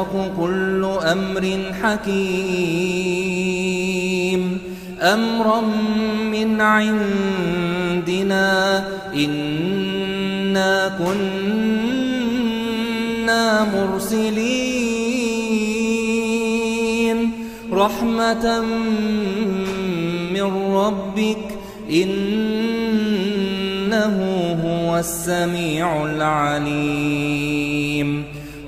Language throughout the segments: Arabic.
يفرق كل أمر حكيم. أمرا من عندنا إنا كنا مرسلين. رحمة من ربك إنه هو السميع العليم.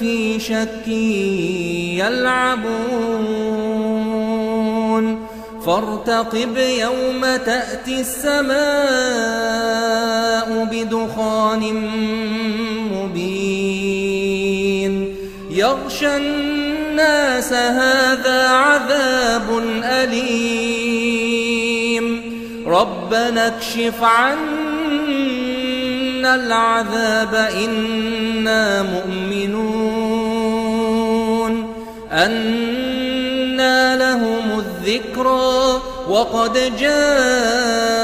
في شك يلعبون. فارتقب يوم تأتي السماء بدخان مبين. يغشى الناس هذا عذاب أليم. ربنا اكشف عنا العذاب إنا مؤمنون. أنا لهم الذكرى وقد جاءهم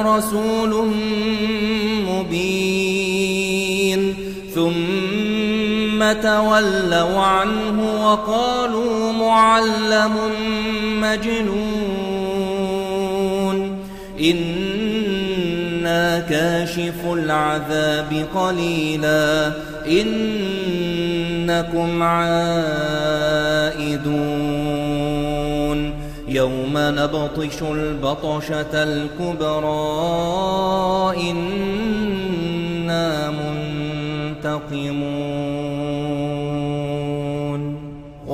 رسول مبين ثم تولوا عنه وقالوا معلم مجنون إنا كاشف العذاب قليلا إنكم عائدون يوم نبطش البطشة الكبرى إنا منتقمون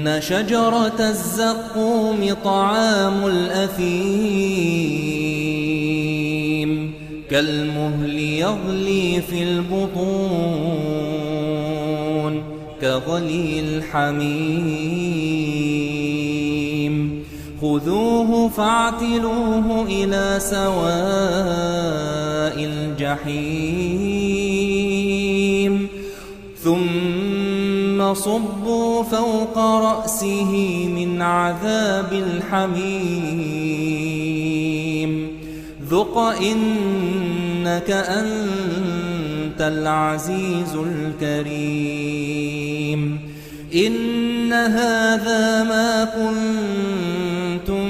إن شجرة الزقوم طعام الأثيم كالمهل يغلي في البطون كغلي الحميم خذوه فاعتلوه إلى سواء الجحيم ثم صبوا فوق رأسه من عذاب الحميم. ذق إنك أنت العزيز الكريم. إن هذا ما كنتم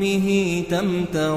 به تمترون.